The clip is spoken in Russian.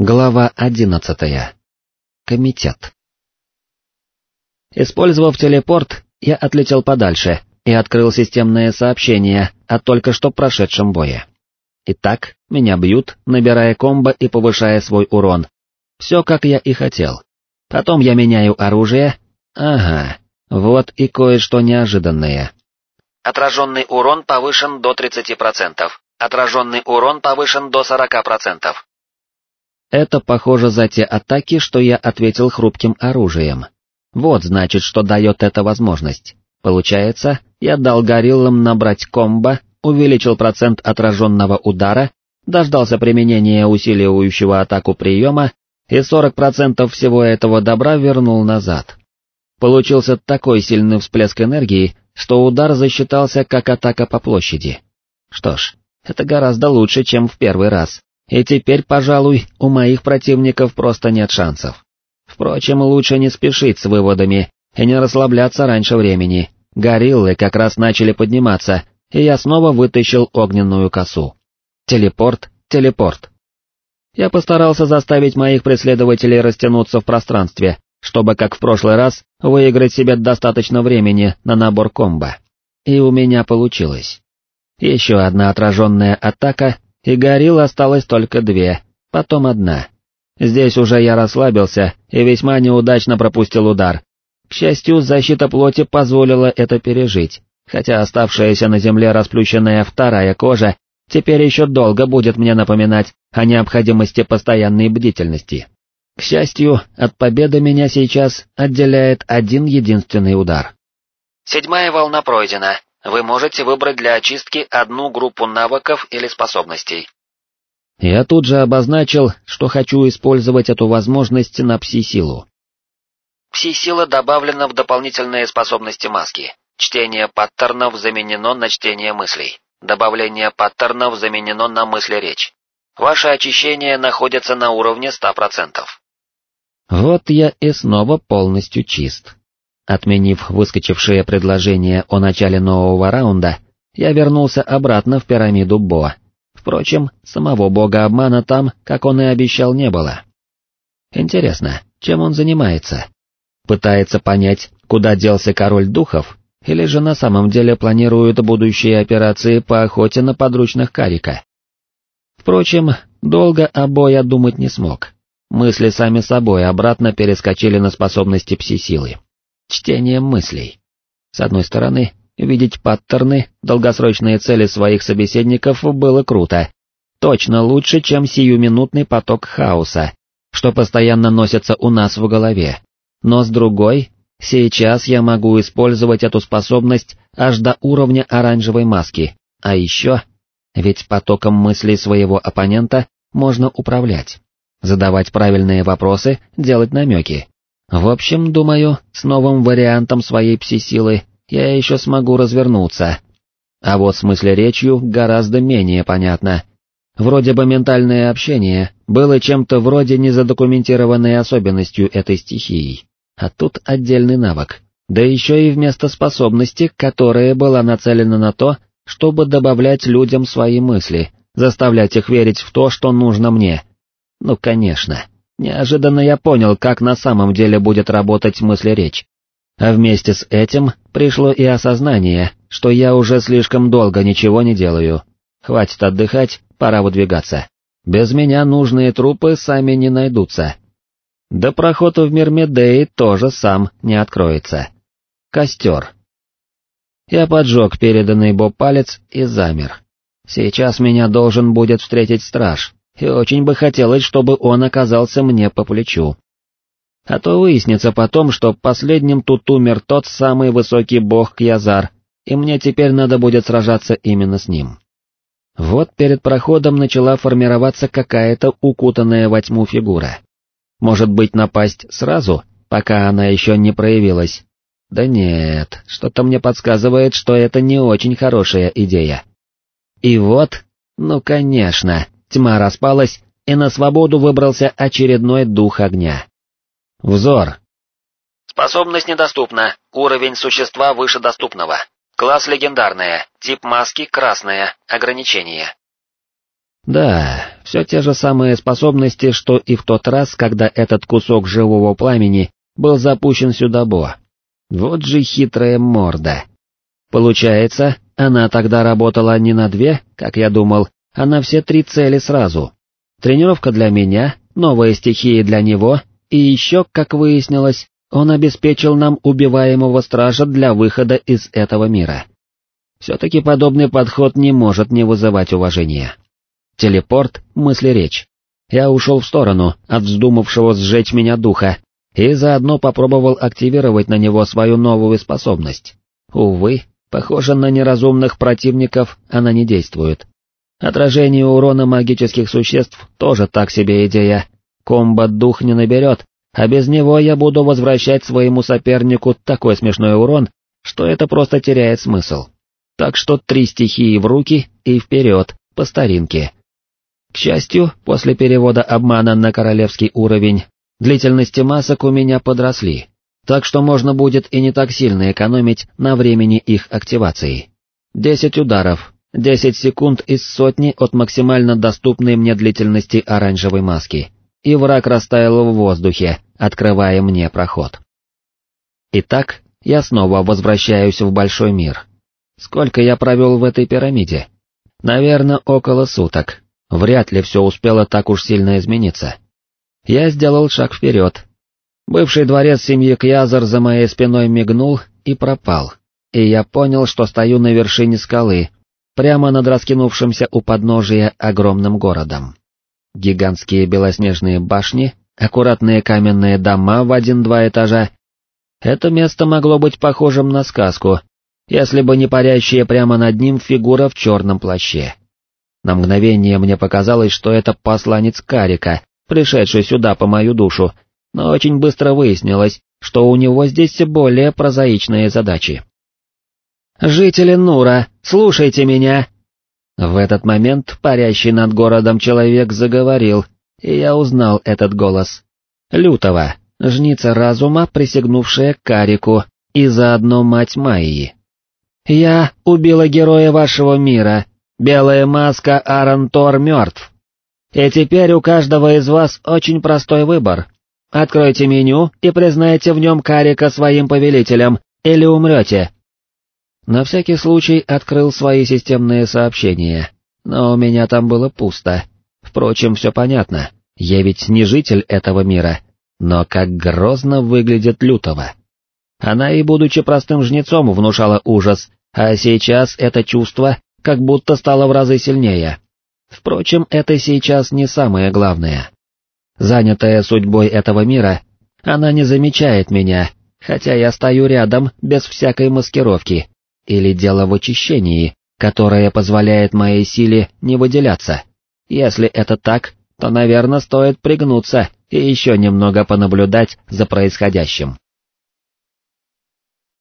Глава одиннадцатая. Комитет. Использовав телепорт, я отлетел подальше и открыл системное сообщение о только что прошедшем бое. Итак, меня бьют, набирая комбо и повышая свой урон. Все как я и хотел. Потом я меняю оружие. Ага, вот и кое-что неожиданное. Отраженный урон повышен до 30%. Отраженный урон повышен до 40%. Это похоже за те атаки, что я ответил хрупким оружием. Вот значит, что дает эта возможность. Получается, я дал гориллам набрать комбо, увеличил процент отраженного удара, дождался применения усиливающего атаку приема и 40% всего этого добра вернул назад. Получился такой сильный всплеск энергии, что удар засчитался как атака по площади. Что ж, это гораздо лучше, чем в первый раз. И теперь, пожалуй, у моих противников просто нет шансов. Впрочем, лучше не спешить с выводами и не расслабляться раньше времени. Гориллы как раз начали подниматься, и я снова вытащил огненную косу. Телепорт, телепорт. Я постарался заставить моих преследователей растянуться в пространстве, чтобы, как в прошлый раз, выиграть себе достаточно времени на набор комбо. И у меня получилось. Еще одна отраженная атака, и горилл осталось только две, потом одна. Здесь уже я расслабился и весьма неудачно пропустил удар. К счастью, защита плоти позволила это пережить, хотя оставшаяся на земле расплющенная вторая кожа теперь еще долго будет мне напоминать о необходимости постоянной бдительности. К счастью, от победы меня сейчас отделяет один единственный удар. Седьмая волна пройдена, вы можете выбрать для очистки одну группу навыков или способностей. Я тут же обозначил, что хочу использовать эту возможность на пси-силу. Пси-сила добавлена в дополнительные способности маски. Чтение паттернов заменено на чтение мыслей. Добавление паттернов заменено на мысли-речь. Ваше очищение находится на уровне 100%. Вот я и снова полностью чист. Отменив выскочившее предложение о начале нового раунда, я вернулся обратно в пирамиду Бо. Впрочем, самого бога обмана там, как он и обещал, не было. Интересно, чем он занимается? Пытается понять, куда делся король духов, или же на самом деле планирует будущие операции по охоте на подручных Карика? Впрочем, долго о Бо я думать не смог. Мысли сами собой обратно перескочили на способности пси-силы чтением мыслей. С одной стороны, видеть паттерны, долгосрочные цели своих собеседников было круто. Точно лучше, чем сиюминутный поток хаоса, что постоянно носится у нас в голове. Но с другой, сейчас я могу использовать эту способность аж до уровня оранжевой маски, а еще, ведь потоком мыслей своего оппонента можно управлять, задавать правильные вопросы, делать намеки. В общем, думаю, с новым вариантом своей пси-силы я еще смогу развернуться. А вот с мыслеречью гораздо менее понятно. Вроде бы ментальное общение было чем-то вроде незадокументированной особенностью этой стихии, а тут отдельный навык, да еще и вместо способности, которая была нацелена на то, чтобы добавлять людям свои мысли, заставлять их верить в то, что нужно мне. Ну, конечно. Неожиданно я понял, как на самом деле будет работать мыслеречь. А вместе с этим пришло и осознание, что я уже слишком долго ничего не делаю. Хватит отдыхать, пора выдвигаться. Без меня нужные трупы сами не найдутся. Да проход в мир Медеи тоже сам не откроется. Костер. Я поджег переданный Боб палец и замер. Сейчас меня должен будет встретить страж, и очень бы хотелось, чтобы он оказался мне по плечу. А то выяснится потом, что последним тут умер тот самый высокий бог Кьязар, и мне теперь надо будет сражаться именно с ним. Вот перед проходом начала формироваться какая-то укутанная во тьму фигура. Может быть напасть сразу, пока она еще не проявилась? Да нет, что-то мне подсказывает, что это не очень хорошая идея. И вот, ну конечно, Тьма распалась, и на свободу выбрался очередной дух огня. Взор. Способность недоступна, уровень существа выше доступного. Класс легендарная, тип маски красная, ограничение. Да, все те же самые способности, что и в тот раз, когда этот кусок живого пламени был запущен сюда Бо. Вот же хитрая морда. Получается, она тогда работала не на две, как я думал, а на все три цели сразу. Тренировка для меня, новая стихия для него, и еще, как выяснилось, он обеспечил нам убиваемого стража для выхода из этого мира. Все-таки подобный подход не может не вызывать уважения. Телепорт, мысли-речь. Я ушел в сторону от вздумавшего сжечь меня духа и заодно попробовал активировать на него свою новую способность. Увы, похоже на неразумных противников она не действует. Отражение урона магических существ тоже так себе идея. Комбат дух не наберет, а без него я буду возвращать своему сопернику такой смешной урон, что это просто теряет смысл. Так что три стихии в руки и вперед, по старинке. К счастью, после перевода обмана на королевский уровень, длительности масок у меня подросли, так что можно будет и не так сильно экономить на времени их активации. Десять ударов, десять секунд из сотни от максимально доступной мне длительности оранжевой маски и враг растаял в воздухе, открывая мне проход. Итак, я снова возвращаюсь в большой мир. Сколько я провел в этой пирамиде? Наверное, около суток. Вряд ли все успело так уж сильно измениться. Я сделал шаг вперед. Бывший дворец семьи Кьязар за моей спиной мигнул и пропал, и я понял, что стою на вершине скалы, прямо над раскинувшимся у подножия огромным городом гигантские белоснежные башни, аккуратные каменные дома в один-два этажа. Это место могло быть похожим на сказку, если бы не парящая прямо над ним фигура в черном плаще. На мгновение мне показалось, что это посланец Карика, пришедший сюда по мою душу, но очень быстро выяснилось, что у него здесь более прозаичные задачи. «Жители Нура, слушайте меня!» В этот момент парящий над городом человек заговорил, и я узнал этот голос. Лютого, жница разума, присягнувшая Карику, и заодно мать Майи. «Я убила героя вашего мира, белая маска Аарон Тор мертв. И теперь у каждого из вас очень простой выбор. Откройте меню и признайте в нем Карика своим повелителем, или умрете». На всякий случай открыл свои системные сообщения, но у меня там было пусто. Впрочем, все понятно, я ведь не житель этого мира, но как грозно выглядит Лютого. Она и будучи простым жнецом внушала ужас, а сейчас это чувство как будто стало в разы сильнее. Впрочем, это сейчас не самое главное. Занятая судьбой этого мира, она не замечает меня, хотя я стою рядом без всякой маскировки, или дело в очищении, которое позволяет моей силе не выделяться? Если это так, то, наверное, стоит пригнуться и еще немного понаблюдать за происходящим.